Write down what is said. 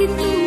You.